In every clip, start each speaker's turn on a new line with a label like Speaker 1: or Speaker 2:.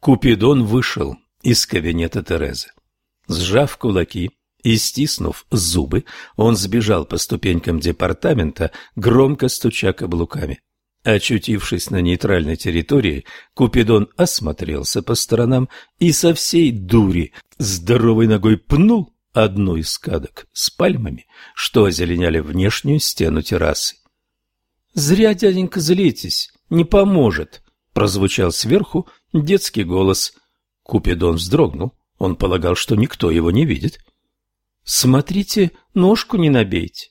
Speaker 1: Купидон вышел из кабинета Терезы. Сжав кулаки и стиснув зубы, он сбежал по ступенькам департамента, громко стуча каблуками. Очутившись на нейтральной территории, Купидон осмотрелся по сторонам и со всей дури здоровой ногой пнул одну из скадок с пальмами, что озеленяли внешнюю стену террасы. «Зря, дяденька, злитесь, не поможет», — прозвучал сверху детский голос. Купидон вздрогнул, он полагал, что никто его не видит. «Смотрите, ножку не набейте».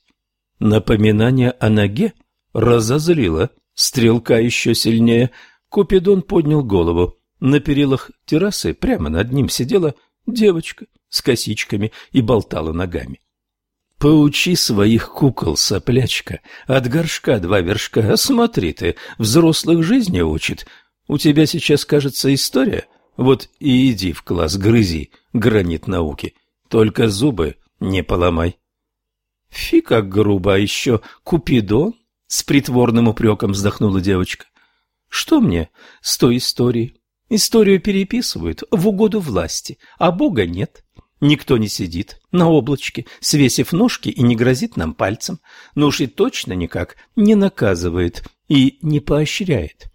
Speaker 1: Напоминание о ноге разозлило стрелка еще сильнее. Купидон поднял голову. На перилах террасы прямо над ним сидела девочка с косичками и болтала ногами. Поучи своих кукол, соплячка, от горшка два вершка, смотри ты, взрослых жизни учит. У тебя сейчас, кажется, история? Вот и иди в класс, грызи гранит науки, только зубы не поломай. Фи, как грубо, а еще Купидон? С притворным упреком вздохнула девочка. Что мне с той историей? Историю переписывают в угоду власти, а Бога нет. Никто не сидит на облачке, свесив ножки и не грозит нам пальцем, но уж и точно никак не наказывает и не поощряет.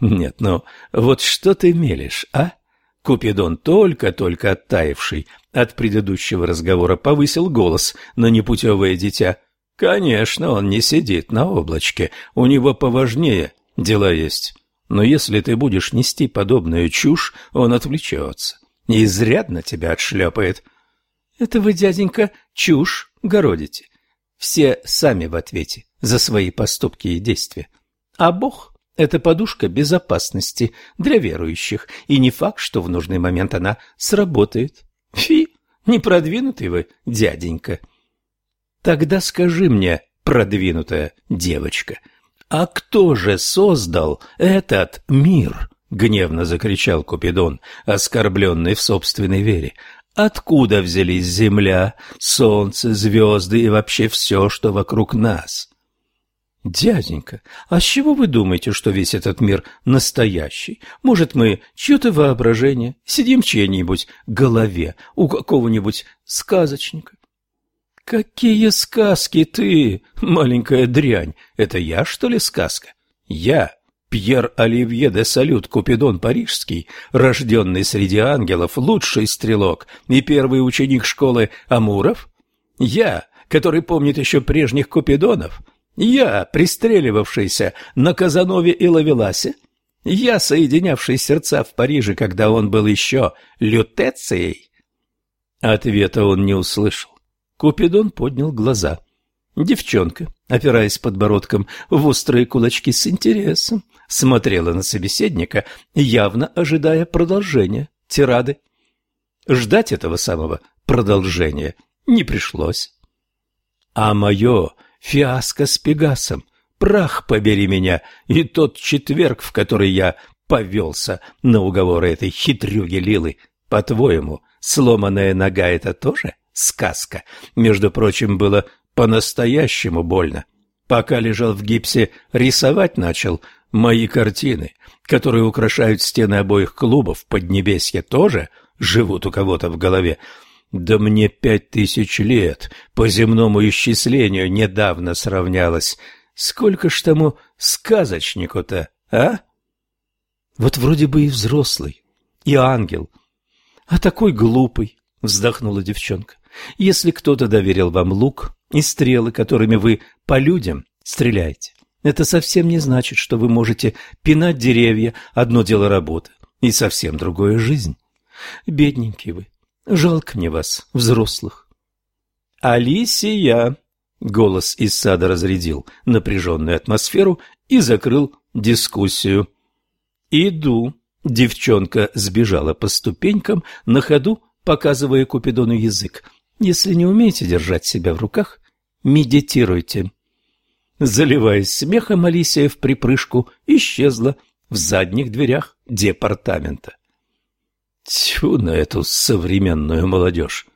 Speaker 1: Нет, ну вот что ты мелешь, а? Купидон, только-только оттаивший от предыдущего разговора, повысил голос на непутевое дитя. Конечно, он не сидит на облачке, у него поважнее дела есть. Но если ты будешь нести подобную чушь, он отвлечется и изрядно тебя отшлепает. Это вы, дяденька, чушь городите. Все сами в ответе за свои поступки и действия. А Бог – это подушка безопасности для верующих, и не факт, что в нужный момент она сработает. Фи, не продвинутый вы, дяденька. Тогда скажи мне, продвинутая девочка, а кто же создал этот мир? гневно закричал Купидон, оскорбленный в собственной вере. Откуда взялись земля, солнце, звезды и вообще все, что вокруг нас? Дяденька, а с чего вы думаете, что весь этот мир настоящий? Может, мы чье-то воображение, сидим в чьей-нибудь голове, у какого-нибудь сказочника? Какие сказки ты, маленькая дрянь? Это я, что ли, сказка? Я Пьер Оливье де Салют Купидон Парижский, рожденный среди ангелов, лучший стрелок и первый ученик школы Амуров? Я, который помнит еще прежних Купидонов? Я, пристреливавшийся на Казанове и Лавеласе? Я, соединявший сердца в Париже, когда он был еще лютецией? Ответа он не услышал. Купидон поднял глаза. Девчонка, опираясь подбородком в острые кулачки с интересом, смотрела на собеседника, явно ожидая продолжения тирады. Ждать этого самого продолжения не пришлось. А мое фиаско с Пегасом, прах побери меня, и тот четверг, в который я повелся на уговоры этой хитрюги Лилы, по-твоему, сломанная нога — это тоже сказка? Между прочим, было по-настоящему больно. Пока лежал в гипсе, рисовать начал, Мои картины, которые украшают стены обоих клубов Поднебесья, тоже живут у кого-то в голове. Да мне пять тысяч лет по земному исчислению недавно сравнялось. Сколько ж тому сказочнику-то, а? Вот вроде бы и взрослый, и ангел, а такой глупый, вздохнула девчонка. Если кто-то доверил вам лук и стрелы, которыми вы по людям стреляете, это совсем не значит, что вы можете пинать деревья, одно дело работа, и совсем другое жизнь. Бедненький вы, жалко мне вас, взрослых. Алисия! Голос из сада разрядил напряженную атмосферу и закрыл дискуссию. Иду. Девчонка сбежала по ступенькам, на ходу показывая Купидону язык. Если не умеете держать себя в руках, медитируйте. Заливаясь смехом, Алисия в припрыжку исчезла в задних дверях департамента. Тьфу на эту современную молодежь!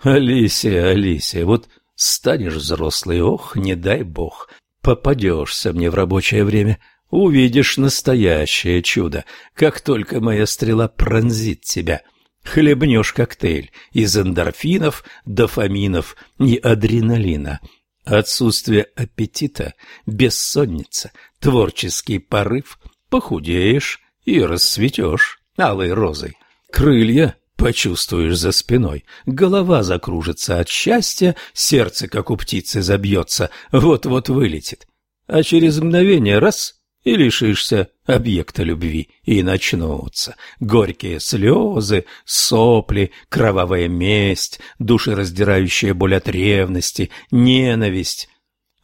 Speaker 1: Алисия, Алисия, вот станешь взрослой, ох, не дай бог, попадешься мне в рабочее время, увидишь настоящее чудо, как только моя стрела пронзит тебя. Хлебнешь коктейль из эндорфинов, дофаминов и адреналина. Отсутствие аппетита, бессонница, творческий порыв, похудеешь и расцветешь алой розой. Крылья почувствуешь за спиной, голова закружится от счастья, сердце, как у птицы, забьется, вот-вот вылетит. А через мгновение раз — и лишишься объекта любви, и начнутся горькие слезы, сопли, кровавая месть, душераздирающая боль от ревности, ненависть.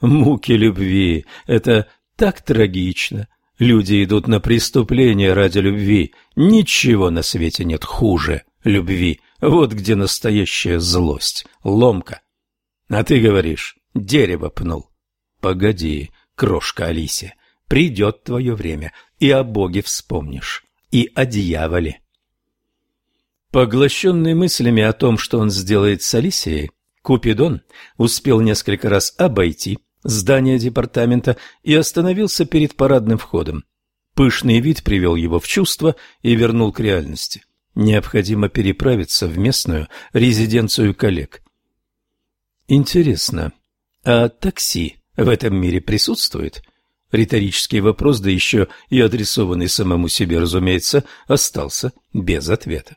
Speaker 1: Муки любви — это так трагично, Люди идут на преступления ради любви. Ничего на свете нет хуже любви. Вот где настоящая злость, ломка. А ты говоришь, дерево пнул. Погоди, крошка Алисия, придет твое время, и о Боге вспомнишь, и о дьяволе. Поглощенный мыслями о том, что он сделает с Алисией, Купидон успел несколько раз обойти здание департамента и остановился перед парадным входом. Пышный вид привел его в чувство и вернул к реальности. Необходимо переправиться в местную резиденцию коллег. Интересно, а такси в этом мире присутствует? Риторический вопрос, да еще и адресованный самому себе, разумеется, остался без ответа.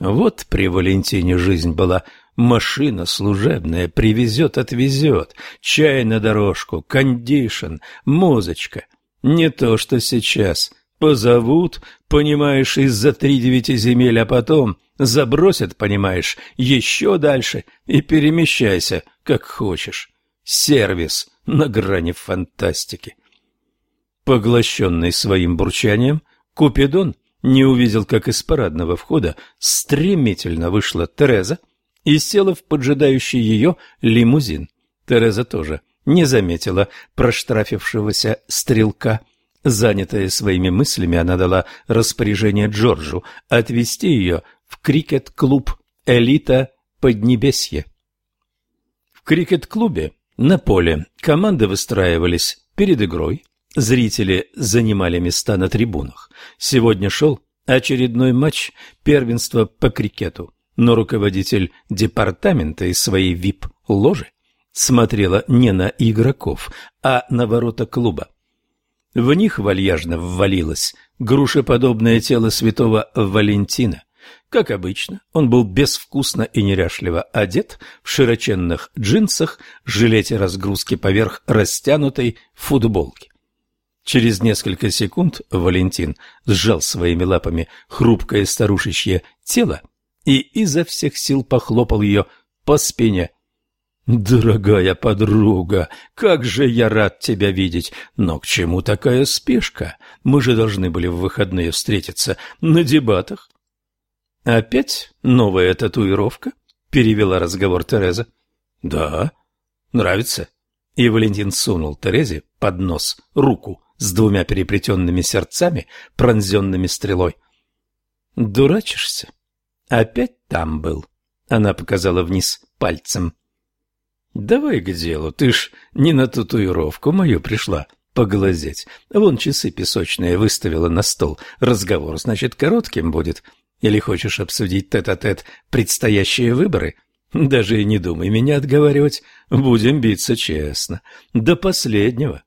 Speaker 1: Вот при Валентине жизнь была Машина служебная привезет, отвезет, чай на дорожку, кондишн, музычка. Не то, что сейчас. Позовут, понимаешь, из-за три девяти земель, а потом забросят, понимаешь, еще дальше и перемещайся, как хочешь. Сервис на грани фантастики. Поглощенный своим бурчанием, Купидон не увидел, как из парадного входа стремительно вышла Тереза, и села в поджидающий ее лимузин. Тереза тоже не заметила проштрафившегося стрелка. Занятая своими мыслями, она дала распоряжение Джорджу отвезти ее в крикет-клуб «Элита Поднебесье». В крикет-клубе на поле команды выстраивались перед игрой, зрители занимали места на трибунах. Сегодня шел очередной матч первенства по крикету но руководитель департамента из своей вип-ложи смотрела не на игроков, а на ворота клуба. В них вальяжно ввалилось грушеподобное тело святого Валентина. Как обычно, он был безвкусно и неряшливо одет в широченных джинсах, жилете разгрузки поверх растянутой футболки. Через несколько секунд Валентин сжал своими лапами хрупкое старушечье тело и изо всех сил похлопал ее по спине. «Дорогая подруга, как же я рад тебя видеть! Но к чему такая спешка? Мы же должны были в выходные встретиться на дебатах». «Опять новая татуировка?» — перевела разговор Тереза. «Да. Нравится?» И Валентин сунул Терезе под нос руку с двумя переплетенными сердцами, пронзенными стрелой. «Дурачишься?» Опять там был. Она показала вниз пальцем. Давай к делу, ты ж не на татуировку мою пришла поглазеть. Вон часы песочные выставила на стол. Разговор, значит, коротким будет. Или хочешь обсудить тет-а-тет -тет предстоящие выборы? Даже и не думай меня отговаривать. Будем биться честно. До последнего.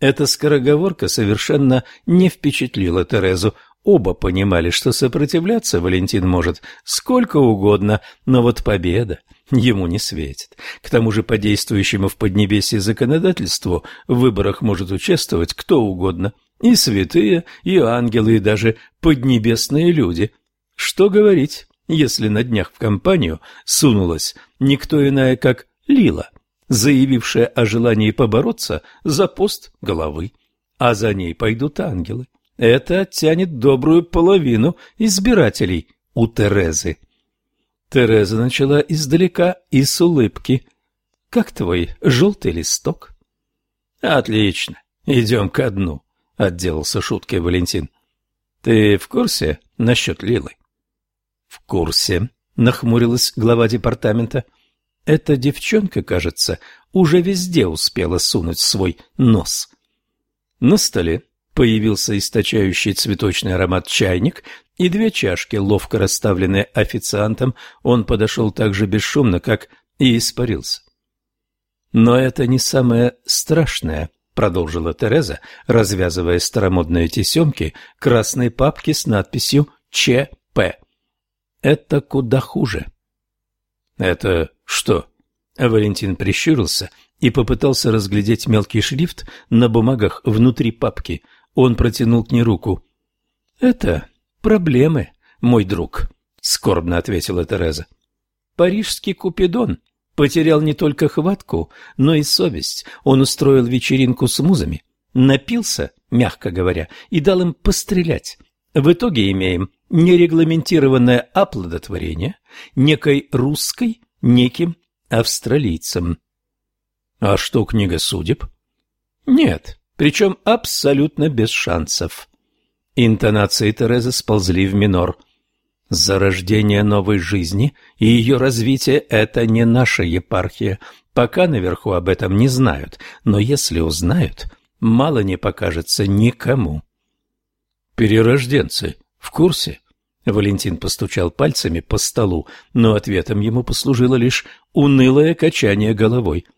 Speaker 1: Эта скороговорка совершенно не впечатлила Терезу. Оба понимали, что сопротивляться Валентин может сколько угодно, но вот победа ему не светит. К тому же по действующему в Поднебесье законодательству в выборах может участвовать кто угодно. И святые, и ангелы, и даже поднебесные люди. Что говорить, если на днях в компанию сунулась никто иная, как Лила, заявившая о желании побороться за пост головы, а за ней пойдут ангелы это оттянет добрую половину избирателей у Терезы. Тереза начала издалека и с улыбки. «Как твой желтый листок?» «Отлично, идем ко дну», — отделался шуткой Валентин. «Ты в курсе насчет Лилы?» «В курсе», — нахмурилась глава департамента. «Эта девчонка, кажется, уже везде успела сунуть свой нос». На столе Появился источающий цветочный аромат чайник и две чашки, ловко расставленные официантом. Он подошел так же бесшумно, как и испарился. Но это не самое страшное, продолжила Тереза, развязывая старомодные тесемки красной папки с надписью ЧП. Это куда хуже. Это что? Валентин прищурился и попытался разглядеть мелкий шрифт на бумагах внутри папки. Он протянул к ней руку. «Это проблемы, мой друг», — скорбно ответила Тереза. «Парижский Купидон потерял не только хватку, но и совесть. Он устроил вечеринку с музами, напился, мягко говоря, и дал им пострелять. В итоге имеем нерегламентированное оплодотворение некой русской неким австралийцем. А что книга судеб? Нет, причем абсолютно без шансов. Интонации Терезы сползли в минор. Зарождение новой жизни и ее развитие – это не наша епархия. Пока наверху об этом не знают, но если узнают, мало не покажется никому. Перерожденцы в курсе? Валентин постучал пальцами по столу, но ответом ему послужило лишь унылое качание головой –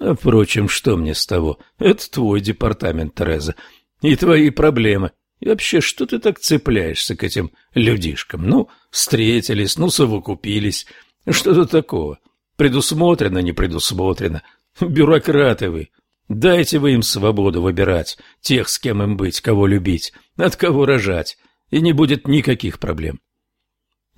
Speaker 1: впрочем, что мне с того? Это твой департамент, Тереза. И твои проблемы. И вообще, что ты так цепляешься к этим людишкам? Ну, встретились, ну, совокупились. Что тут такого? Предусмотрено, не предусмотрено. Бюрократы вы. Дайте вы им свободу выбирать тех, с кем им быть, кого любить, от кого рожать, и не будет никаких проблем.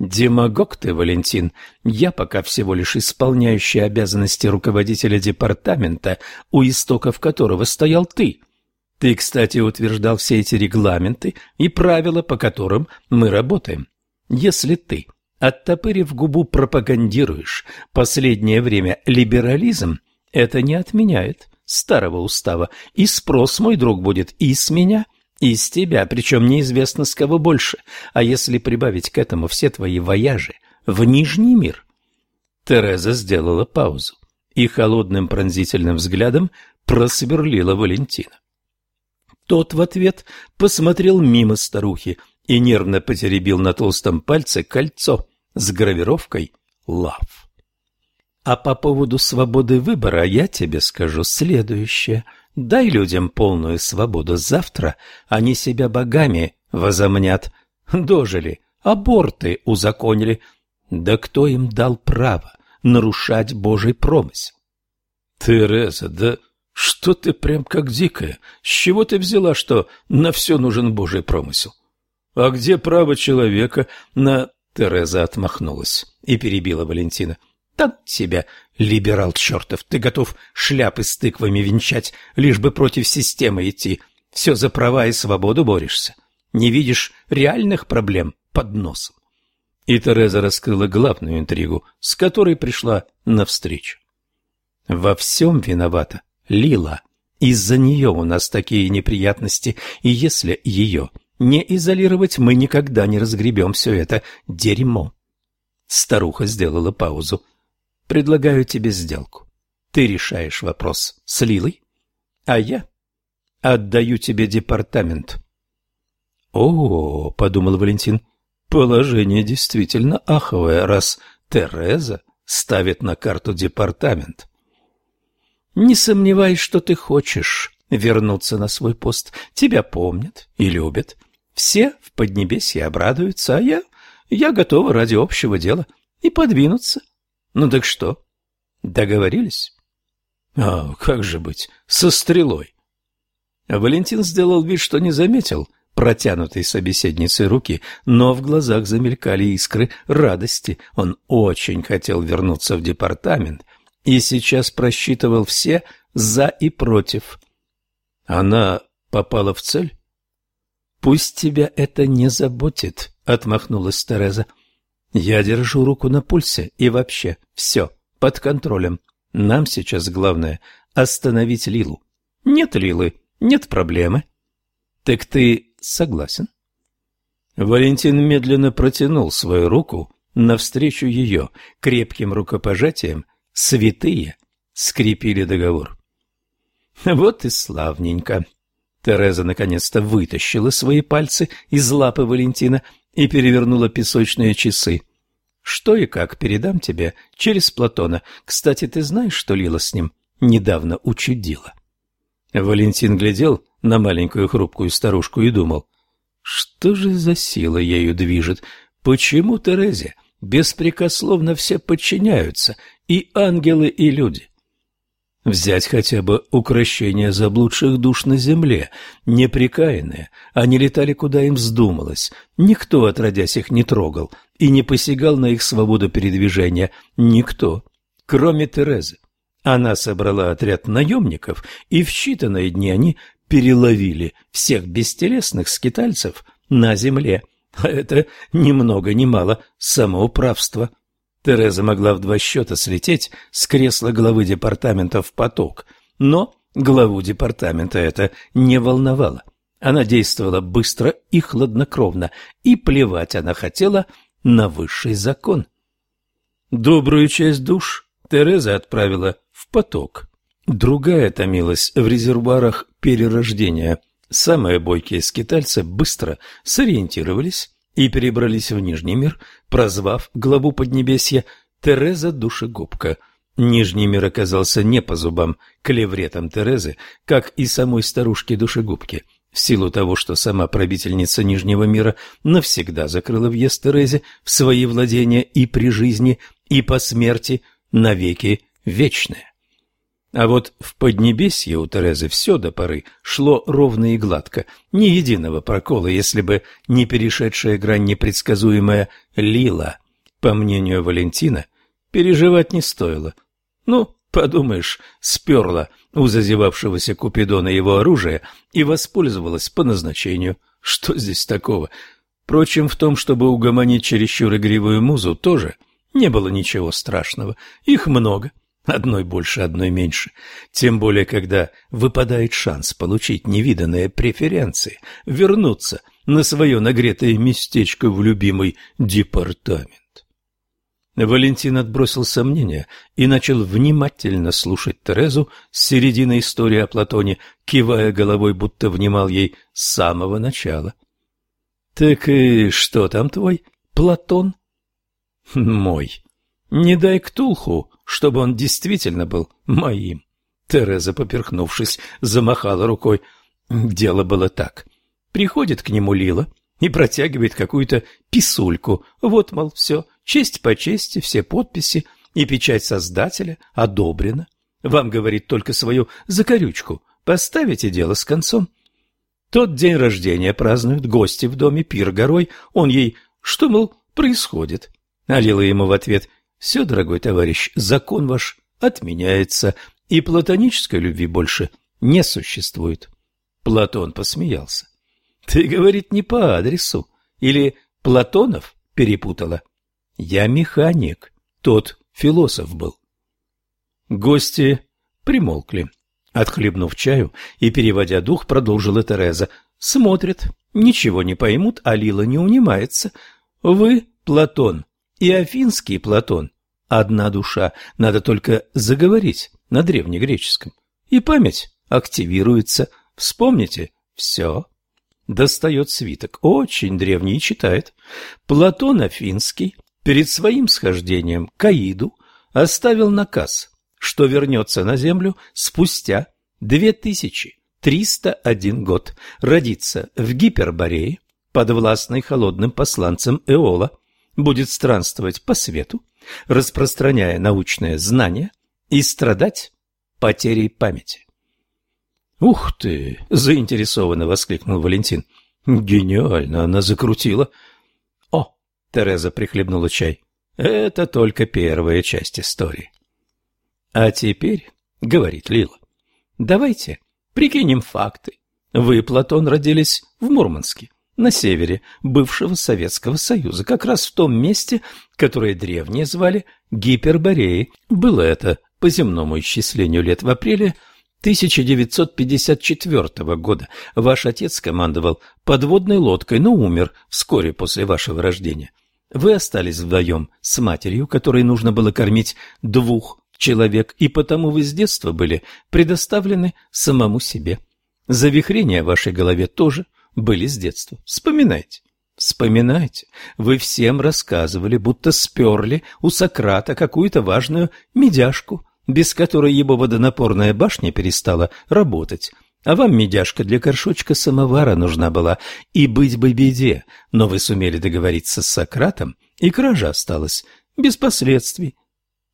Speaker 1: Демагог ты, Валентин. Я пока всего лишь исполняющий обязанности руководителя департамента, у истоков которого стоял ты. Ты, кстати, утверждал все эти регламенты и правила, по которым мы работаем. Если ты, оттопырив губу, пропагандируешь последнее время либерализм, это не отменяет старого устава, и спрос, мой друг, будет и с меня, из тебя, причем неизвестно с кого больше. А если прибавить к этому все твои вояжи в Нижний мир? Тереза сделала паузу и холодным пронзительным взглядом просверлила Валентина. Тот в ответ посмотрел мимо старухи и нервно потеребил на толстом пальце кольцо с гравировкой «Лав». А по поводу свободы выбора я тебе скажу следующее – Дай людям полную свободу. Завтра они себя богами возомнят. Дожили, аборты узаконили. Да кто им дал право нарушать Божий промысел? Тереза, да что ты прям как дикая? С чего ты взяла, что на все нужен Божий промысел? А где право человека на... Тереза отмахнулась и перебила Валентина. — там тебя, либерал чертов, ты готов шляпы с тыквами венчать, лишь бы против системы идти. Все за права и свободу борешься. Не видишь реальных проблем под носом. И Тереза раскрыла главную интригу, с которой пришла навстречу. Во всем виновата Лила. Из-за нее у нас такие неприятности, и если ее не изолировать, мы никогда не разгребем все это дерьмо. Старуха сделала паузу. Предлагаю тебе сделку. Ты решаешь вопрос с Лилой, а я отдаю тебе департамент. О, подумал Валентин, положение действительно аховое, раз Тереза ставит на карту департамент. Не сомневаюсь, что ты хочешь вернуться на свой пост. Тебя помнят и любят. Все в Поднебесье обрадуются, а я... я готова ради общего дела и подвинуться. Ну так что? Договорились? А как же быть, со стрелой? Валентин сделал вид, что не заметил протянутой собеседницей руки, но в глазах замелькали искры радости. Он очень хотел вернуться в департамент и сейчас просчитывал все «за» и «против». Она попала в цель? «Пусть тебя это не заботит», — отмахнулась Тереза. Я держу руку на пульсе и вообще все под контролем. Нам сейчас главное остановить Лилу. Нет Лилы, нет проблемы. Так ты согласен? Валентин медленно протянул свою руку навстречу ее крепким рукопожатием. Святые скрепили договор. Вот и славненько. Тереза наконец-то вытащила свои пальцы из лапы Валентина и перевернула песочные часы. Что и как передам тебе через Платона. Кстати, ты знаешь, что Лила с ним недавно учудила? Валентин глядел на маленькую хрупкую старушку и думал, что же за сила ею движет? Почему Терезе беспрекословно все подчиняются, и ангелы, и люди? Взять хотя бы укращение заблудших душ на земле, неприкаянные, они летали куда им вздумалось, никто, отродясь их, не трогал и не посягал на их свободу передвижения, никто, кроме Терезы. Она собрала отряд наемников, и в считанные дни они переловили всех бестелесных скитальцев на земле. А это ни много ни мало самоуправство. Тереза могла в два счета слететь с кресла главы департамента в поток, но главу департамента это не волновало. Она действовала быстро и хладнокровно, и плевать она хотела на высший закон. Добрую часть душ Тереза отправила в поток. Другая томилась в резервуарах перерождения. Самые бойкие скитальцы быстро сориентировались и перебрались в Нижний мир, прозвав главу Поднебесья Тереза Душегубка. Нижний мир оказался не по зубам клевретам Терезы, как и самой старушке Душегубке, в силу того, что сама правительница Нижнего мира навсегда закрыла въезд Терезе в свои владения и при жизни, и по смерти навеки вечное. А вот в Поднебесье у Терезы все до поры шло ровно и гладко, ни единого прокола, если бы не перешедшая грань непредсказуемая Лила. По мнению Валентина, переживать не стоило. Ну, подумаешь, сперла у зазевавшегося Купидона его оружие и воспользовалась по назначению. Что здесь такого? Впрочем, в том, чтобы угомонить чересчур игривую музу, тоже не было ничего страшного. Их много. — Одной больше, одной меньше. Тем более, когда выпадает шанс получить невиданные преференции, вернуться на свое нагретое местечко в любимый департамент. Валентин отбросил сомнения и начал внимательно слушать Терезу с середины истории о Платоне, кивая головой, будто внимал ей с самого начала. — Так и что там твой Платон? — Мой. Не дай Ктулху чтобы он действительно был моим. Тереза, поперхнувшись, замахала рукой. Дело было так. Приходит к нему Лила и протягивает какую-то писульку. Вот, мол, все, честь по чести, все подписи и печать создателя одобрена. Вам, говорит, только свою закорючку. Поставите дело с концом. Тот день рождения празднуют гости в доме, пир горой. Он ей, что, мол, происходит? А Лила ему в ответ – все, дорогой товарищ, закон ваш отменяется, и платонической любви больше не существует. Платон посмеялся. Ты, говорит, не по адресу. Или Платонов перепутала? Я механик, тот философ был. Гости примолкли. Отхлебнув чаю и переводя дух, продолжила Тереза. Смотрят, ничего не поймут, а Лила не унимается. Вы, Платон, и афинский Платон – одна душа, надо только заговорить на древнегреческом, и память активируется, вспомните, все. Достает свиток, очень древний, читает. Платон Афинский перед своим схождением к Аиду оставил наказ, что вернется на землю спустя 2301 год, родится в Гиперборее, подвластной холодным посланцем Эола, будет странствовать по свету, распространяя научное знание и страдать потерей памяти. «Ух ты!» – заинтересованно воскликнул Валентин. «Гениально! Она закрутила!» «О!» – Тереза прихлебнула чай. «Это только первая часть истории». «А теперь, — говорит Лила, — давайте прикинем факты. Вы, Платон, родились в Мурманске на севере бывшего Советского Союза, как раз в том месте, которое древние звали Гипербореей. Было это по земному исчислению лет в апреле 1954 года. Ваш отец командовал подводной лодкой, но умер вскоре после вашего рождения. Вы остались вдвоем с матерью, которой нужно было кормить двух человек, и потому вы с детства были предоставлены самому себе. Завихрения в вашей голове тоже были с детства. Вспоминайте. Вспоминайте, вы всем рассказывали, будто сперли у Сократа какую-то важную медяшку, без которой его водонапорная башня перестала работать. А вам медяшка для горшочка самовара нужна была, и быть бы беде, но вы сумели договориться с Сократом, и кража осталась без последствий.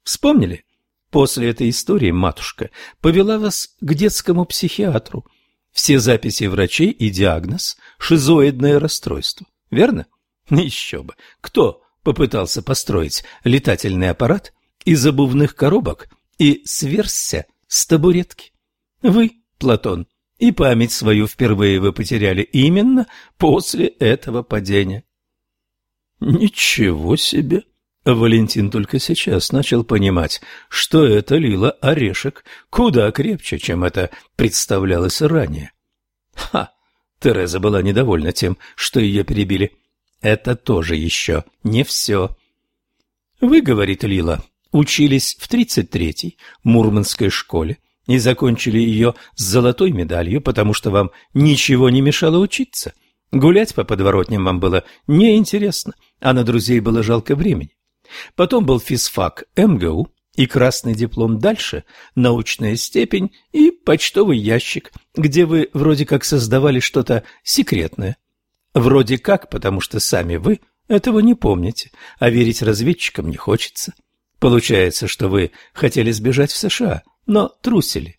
Speaker 1: Вспомнили? После этой истории матушка повела вас к детскому психиатру. Все записи врачей и диагноз – шизоидное расстройство. Верно? Еще бы. Кто попытался построить летательный аппарат из обувных коробок и сверзся с табуретки? Вы, Платон, и память свою впервые вы потеряли именно после этого падения. Ничего себе! Валентин только сейчас начал понимать, что это лило орешек куда крепче, чем это представлялось ранее. Ха! Тереза была недовольна тем, что ее перебили. Это тоже еще не все. Вы, говорит Лила, учились в 33-й Мурманской школе и закончили ее с золотой медалью, потому что вам ничего не мешало учиться. Гулять по подворотням вам было неинтересно, а на друзей было жалко времени. Потом был физфак МГУ и красный диплом дальше, научная степень и почтовый ящик, где вы вроде как создавали что-то секретное. Вроде как, потому что сами вы этого не помните, а верить разведчикам не хочется. Получается, что вы хотели сбежать в США, но трусили.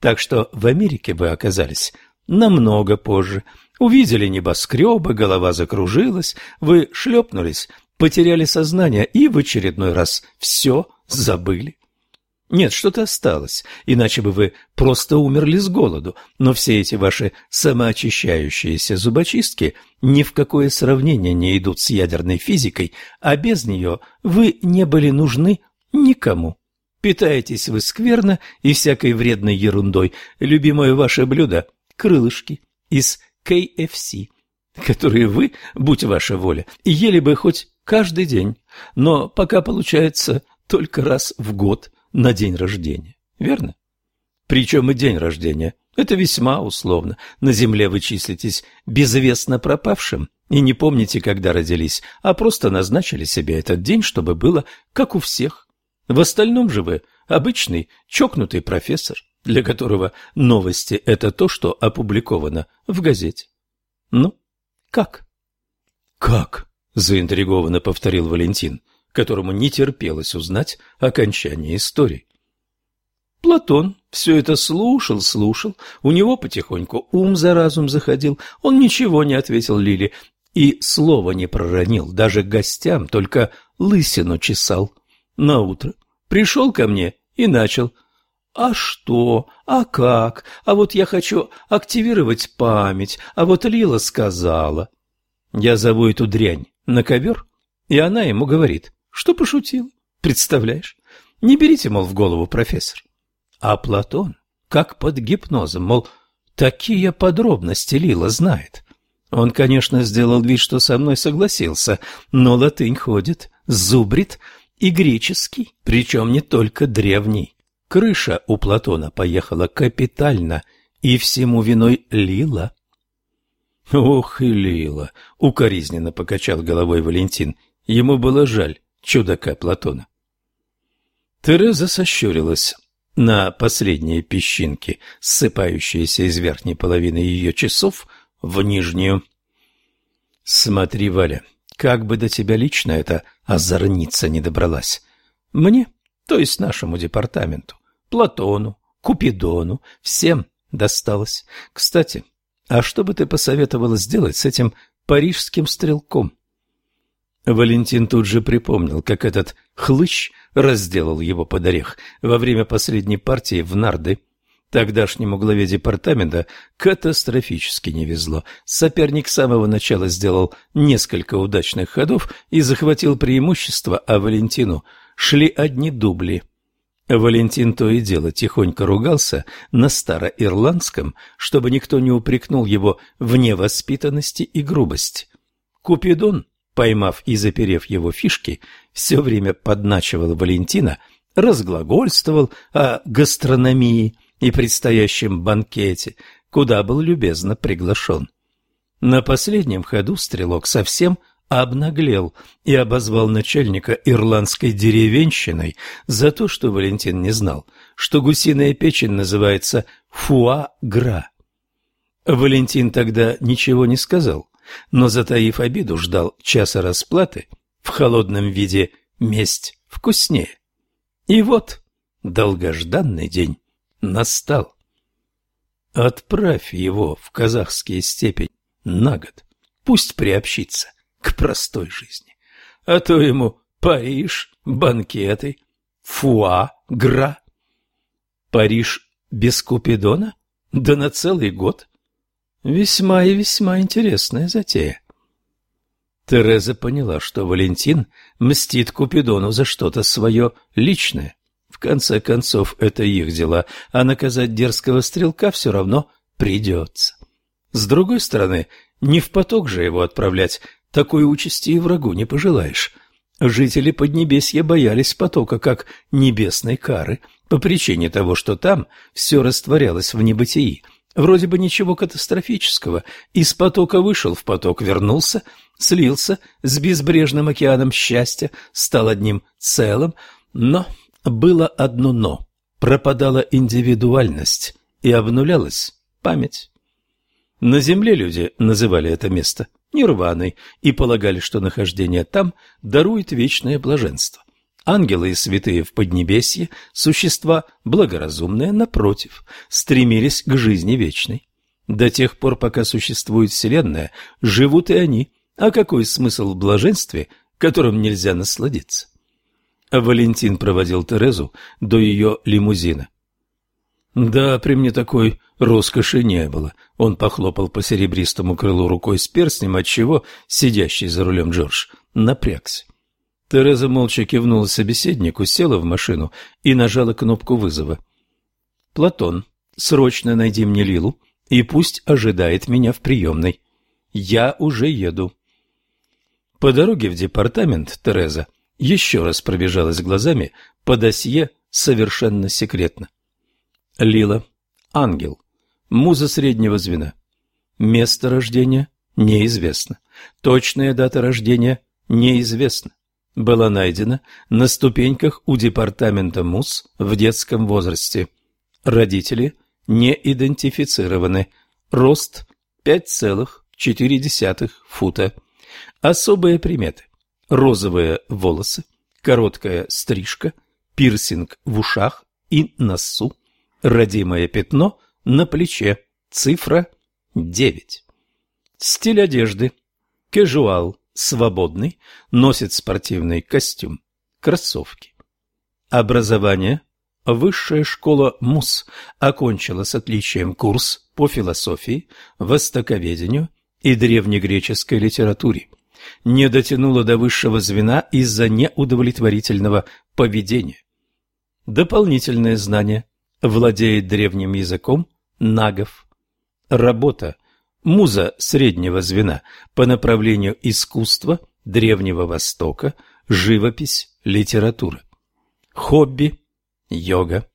Speaker 1: Так что в Америке вы оказались намного позже. Увидели небоскребы, голова закружилась, вы шлепнулись потеряли сознание и в очередной раз все забыли. Нет, что-то осталось, иначе бы вы просто умерли с голоду, но все эти ваши самоочищающиеся зубочистки ни в какое сравнение не идут с ядерной физикой, а без нее вы не были нужны никому. Питаетесь вы скверно и всякой вредной ерундой. Любимое ваше блюдо – крылышки из KFC, которые вы, будь ваша воля, ели бы хоть каждый день, но пока получается только раз в год на день рождения, верно? Причем и день рождения – это весьма условно. На земле вы числитесь безвестно пропавшим и не помните, когда родились, а просто назначили себе этот день, чтобы было как у всех. В остальном же вы обычный чокнутый профессор, для которого новости – это то, что опубликовано в газете. Ну, как? Как? — заинтригованно повторил Валентин, которому не терпелось узнать окончание истории. Платон все это слушал, слушал, у него потихоньку ум за разум заходил, он ничего не ответил Лиле и слова не проронил, даже гостям, только лысину чесал. На утро пришел ко мне и начал. «А что? А как? А вот я хочу активировать память, а вот Лила сказала». Я зову эту дрянь на ковер, и она ему говорит, что пошутил. Представляешь? Не берите, мол, в голову, профессор. А Платон, как под гипнозом, мол, такие подробности Лила знает. Он, конечно, сделал вид, что со мной согласился, но латынь ходит, зубрит и греческий, причем не только древний. Крыша у Платона поехала капитально, и всему виной Лила. «Ох и Лила!» — укоризненно покачал головой Валентин. Ему было жаль чудака Платона. Тереза сощурилась на последние песчинки, ссыпающиеся из верхней половины ее часов в нижнюю. «Смотри, Валя, как бы до тебя лично эта озорница не добралась. Мне, то есть нашему департаменту, Платону, Купидону, всем досталось. Кстати, а что бы ты посоветовала сделать с этим парижским стрелком? Валентин тут же припомнил, как этот хлыщ разделал его под орех во время последней партии в нарды. Тогдашнему главе департамента катастрофически не везло. Соперник с самого начала сделал несколько удачных ходов и захватил преимущество, а Валентину шли одни дубли – Валентин то и дело тихонько ругался на староирландском, чтобы никто не упрекнул его в невоспитанности и грубости. Купидон, поймав и заперев его фишки, все время подначивал Валентина, разглагольствовал о гастрономии и предстоящем банкете, куда был любезно приглашен. На последнем ходу стрелок совсем обнаглел и обозвал начальника ирландской деревенщиной за то, что Валентин не знал, что гусиная печень называется фуа-гра. Валентин тогда ничего не сказал, но, затаив обиду, ждал часа расплаты в холодном виде месть вкуснее. И вот долгожданный день настал. Отправь его в казахские степень на год, пусть приобщится к простой жизни. А то ему Париж, банкеты, фуа, гра. Париж без Купидона? Да на целый год. Весьма и весьма интересная затея. Тереза поняла, что Валентин мстит Купидону за что-то свое личное. В конце концов, это их дела, а наказать дерзкого стрелка все равно придется. С другой стороны, не в поток же его отправлять, такой участи и врагу не пожелаешь. Жители Поднебесья боялись потока как небесной кары по причине того, что там все растворялось в небытии. Вроде бы ничего катастрофического. Из потока вышел в поток, вернулся, слился с безбрежным океаном счастья, стал одним целым. Но было одно «но». Пропадала индивидуальность и обнулялась память. На земле люди называли это место нирваной и полагали, что нахождение там дарует вечное блаженство. Ангелы и святые в Поднебесье, существа благоразумные, напротив, стремились к жизни вечной. До тех пор, пока существует Вселенная, живут и они. А какой смысл в блаженстве, которым нельзя насладиться? Валентин проводил Терезу до ее лимузина. Да, при мне такой роскоши не было. Он похлопал по серебристому крылу рукой с перстнем, отчего сидящий за рулем Джордж напрягся. Тереза молча кивнула собеседнику, села в машину и нажала кнопку вызова. «Платон, срочно найди мне Лилу и пусть ожидает меня в приемной. Я уже еду». По дороге в департамент Тереза еще раз пробежалась глазами по досье совершенно секретно. Лила. Ангел. Муза среднего звена. Место рождения неизвестно. Точная дата рождения неизвестна. Была найдена на ступеньках у департамента МУЗ в детском возрасте. Родители не идентифицированы. Рост 5,4 фута. Особые приметы. Розовые волосы, короткая стрижка, пирсинг в ушах и носу, Родимое пятно на плече. Цифра 9. Стиль одежды. Кэжуал. Свободный. Носит спортивный костюм. Кроссовки. Образование. Высшая школа МУС окончила с отличием курс по философии, востоковедению и древнегреческой литературе. Не дотянула до высшего звена из-за неудовлетворительного поведения. Дополнительное знание владеет древним языком нагов. Работа муза среднего звена по направлению искусства Древнего Востока, живопись, литература. Хобби – йога.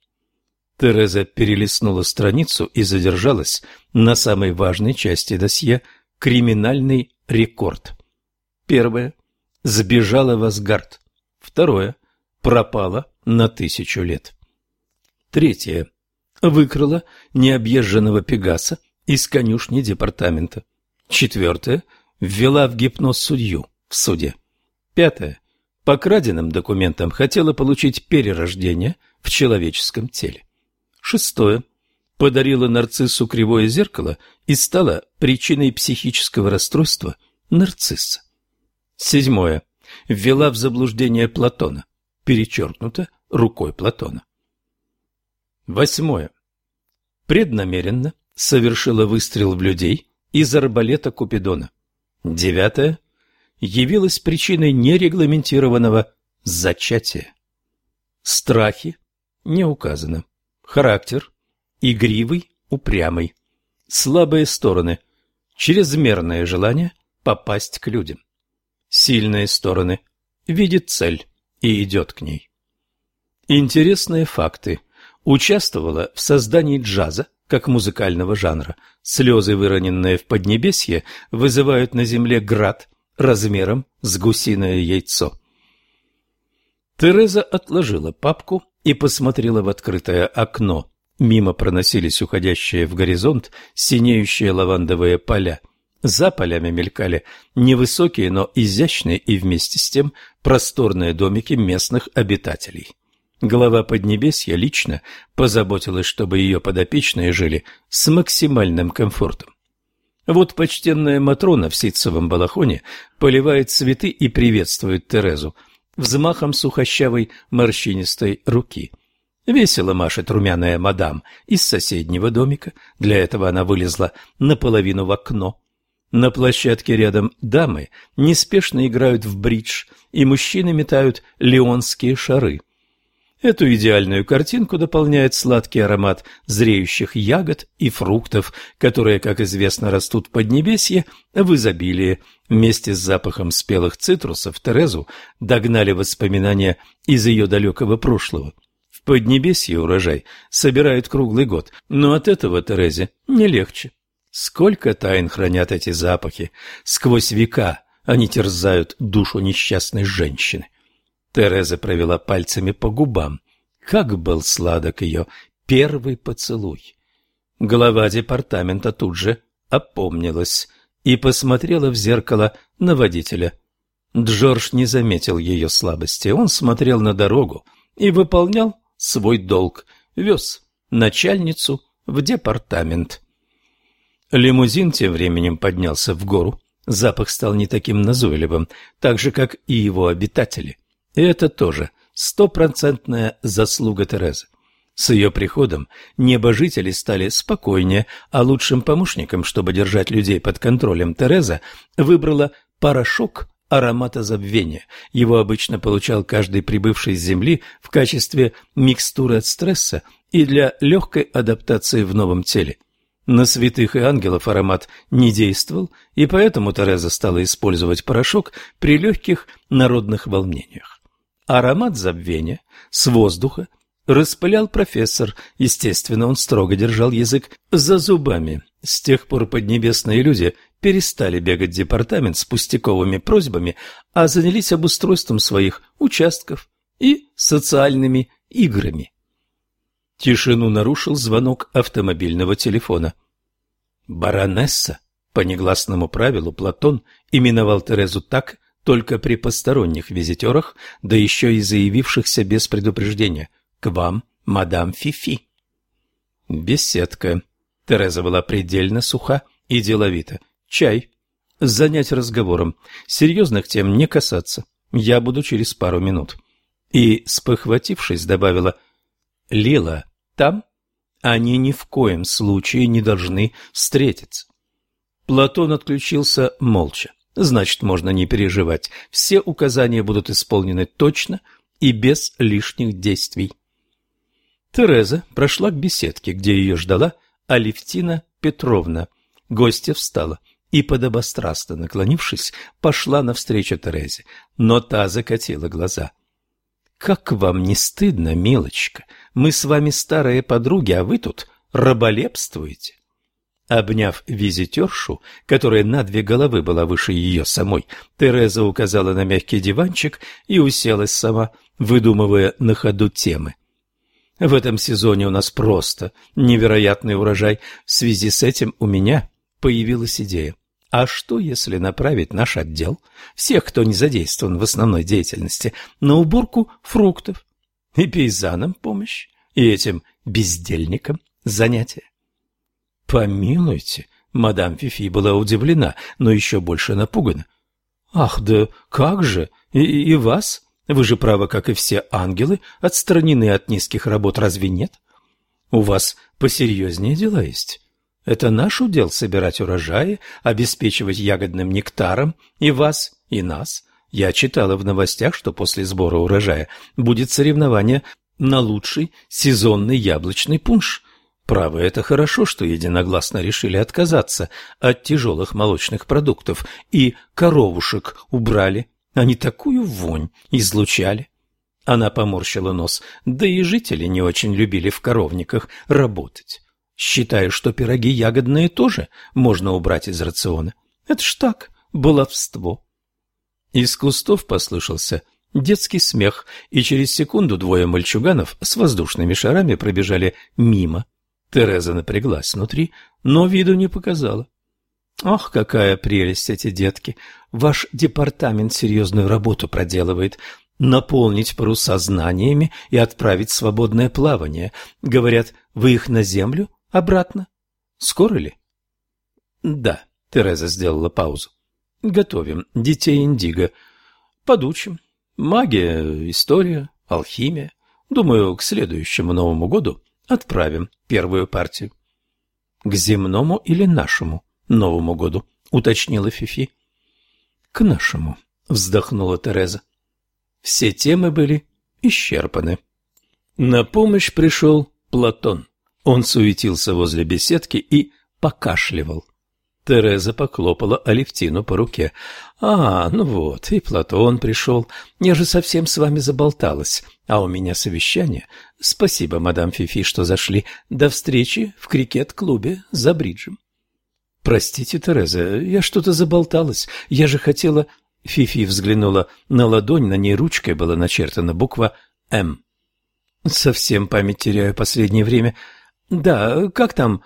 Speaker 1: Тереза перелистнула страницу и задержалась на самой важной части досье – криминальный рекорд. Первое – сбежала в Асгард. Второе – пропала на тысячу лет. Третье. Выкрала необъезженного Пегаса из конюшни департамента. Четвертое. Ввела в гипноз судью в суде. Пятое. По краденным документам хотела получить перерождение в человеческом теле. Шестое. Подарила нарциссу кривое зеркало и стала причиной психического расстройства нарцисса. Седьмое. Ввела в заблуждение Платона, перечеркнуто рукой Платона. Восьмое. Преднамеренно совершила выстрел в людей из арбалета Купидона. Девятое. Явилась причиной нерегламентированного зачатия. Страхи не указано. Характер игривый, упрямый. Слабые стороны чрезмерное желание попасть к людям. Сильные стороны видит цель и идет к ней. Интересные факты участвовала в создании джаза как музыкального жанра. Слезы, выроненные в Поднебесье, вызывают на земле град размером с гусиное яйцо. Тереза отложила папку и посмотрела в открытое окно. Мимо проносились уходящие в горизонт синеющие лавандовые поля. За полями мелькали невысокие, но изящные и вместе с тем просторные домики местных обитателей. Глава Поднебесья лично позаботилась, чтобы ее подопечные жили с максимальным комфортом. Вот почтенная Матрона в ситцевом балахоне поливает цветы и приветствует Терезу взмахом сухощавой морщинистой руки. Весело машет румяная мадам из соседнего домика, для этого она вылезла наполовину в окно. На площадке рядом дамы неспешно играют в бридж, и мужчины метают леонские шары. Эту идеальную картинку дополняет сладкий аромат зреющих ягод и фруктов, которые, как известно, растут в Поднебесье в изобилии. Вместе с запахом спелых цитрусов Терезу догнали воспоминания из ее далекого прошлого. В Поднебесье урожай собирают круглый год, но от этого Терезе не легче. Сколько тайн хранят эти запахи! Сквозь века они терзают душу несчастной женщины. Тереза провела пальцами по губам. Как был сладок ее первый поцелуй. Глава департамента тут же опомнилась и посмотрела в зеркало на водителя. Джордж не заметил ее слабости. Он смотрел на дорогу и выполнял свой долг. Вез начальницу в департамент. Лимузин тем временем поднялся в гору. Запах стал не таким назойливым, так же, как и его обитатели. И это тоже стопроцентная заслуга Терезы. С ее приходом небожители стали спокойнее, а лучшим помощником, чтобы держать людей под контролем, Тереза выбрала порошок аромата забвения. Его обычно получал каждый прибывший с Земли в качестве микстуры от стресса и для легкой адаптации в новом теле. На святых и ангелов аромат не действовал, и поэтому Тереза стала использовать порошок при легких народных волнениях. Аромат забвения с воздуха распылял профессор. Естественно, он строго держал язык за зубами. С тех пор поднебесные люди перестали бегать в департамент с пустяковыми просьбами, а занялись обустройством своих участков и социальными играми. Тишину нарушил звонок автомобильного телефона. «Баронесса» по негласному правилу Платон именовал Терезу так, только при посторонних визитерах, да еще и заявившихся без предупреждения. К вам, мадам Фифи. Беседка. Тереза была предельно суха и деловита. Чай. Занять разговором. Серьезных тем не касаться. Я буду через пару минут. И, спохватившись, добавила, «Лила, там они ни в коем случае не должны встретиться». Платон отключился молча. Значит, можно не переживать. Все указания будут исполнены точно и без лишних действий. Тереза прошла к беседке, где ее ждала Алевтина Петровна. Гостья встала и, подобострастно наклонившись, пошла навстречу Терезе, но та закатила глаза. «Как вам не стыдно, милочка? Мы с вами старые подруги, а вы тут раболепствуете?» Обняв визитершу, которая на две головы была выше ее самой, Тереза указала на мягкий диванчик и уселась сама, выдумывая на ходу темы. В этом сезоне у нас просто невероятный урожай. В связи с этим у меня появилась идея. А что, если направить наш отдел, всех, кто не задействован в основной деятельности, на уборку фруктов? И пейзанам помощь, и этим бездельникам занятия. Помилуйте, мадам Фифи была удивлена, но еще больше напугана. Ах, да как же? И, и вас? Вы же, право, как и все ангелы, отстранены от низких работ, разве нет? У вас посерьезнее дела есть. Это наш удел собирать урожаи, обеспечивать ягодным нектаром и вас, и нас. Я читала в новостях, что после сбора урожая будет соревнование на лучший сезонный яблочный пунш. Право, это хорошо, что единогласно решили отказаться от тяжелых молочных продуктов и коровушек убрали. Они такую вонь излучали. Она поморщила нос, да и жители не очень любили в коровниках работать. Считаю, что пироги ягодные тоже можно убрать из рациона. Это ж так, баловство. Из кустов послышался детский смех, и через секунду двое мальчуганов с воздушными шарами пробежали мимо. Тереза напряглась внутри, но виду не показала. Ах, какая прелесть эти детки! Ваш департамент серьезную работу проделывает наполнить паруса знаниями и отправить свободное плавание. Говорят, вы их на землю обратно? Скоро ли? Да, Тереза сделала паузу. Готовим детей Индиго. Подучим. Магия, история, алхимия. Думаю, к следующему Новому году отправим первую партию. К земному или нашему Новому году, уточнила Фифи. К нашему, вздохнула Тереза. Все темы были исчерпаны. На помощь пришел Платон. Он суетился возле беседки и покашливал. Тереза похлопала Алевтину по руке. «А, ну вот, и Платон пришел. Я же совсем с вами заболталась. А у меня совещание. Спасибо, мадам Фифи, что зашли. До встречи в крикет-клубе за бриджем». «Простите, Тереза, я что-то заболталась. Я же хотела...» Фифи взглянула на ладонь, на ней ручкой была начертана буква «М». «Совсем память теряю последнее время. Да, как там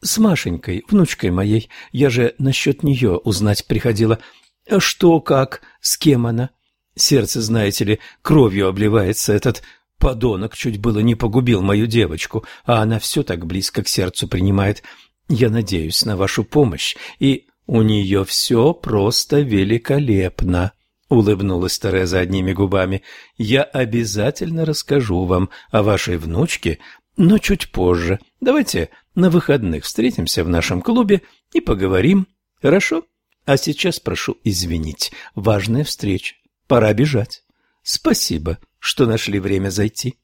Speaker 1: с Машенькой, внучкой моей? Я же насчет нее узнать приходила. Что, как, с кем она? Сердце, знаете ли, кровью обливается этот подонок, чуть было не погубил мою девочку, а она все так близко к сердцу принимает. Я надеюсь на вашу помощь и «У нее все просто великолепно», — улыбнулась Тереза одними губами. «Я обязательно расскажу вам о вашей внучке, но чуть позже. Давайте на выходных встретимся в нашем клубе и поговорим, хорошо? А сейчас прошу извинить, важная встреча, пора бежать. Спасибо, что нашли время зайти».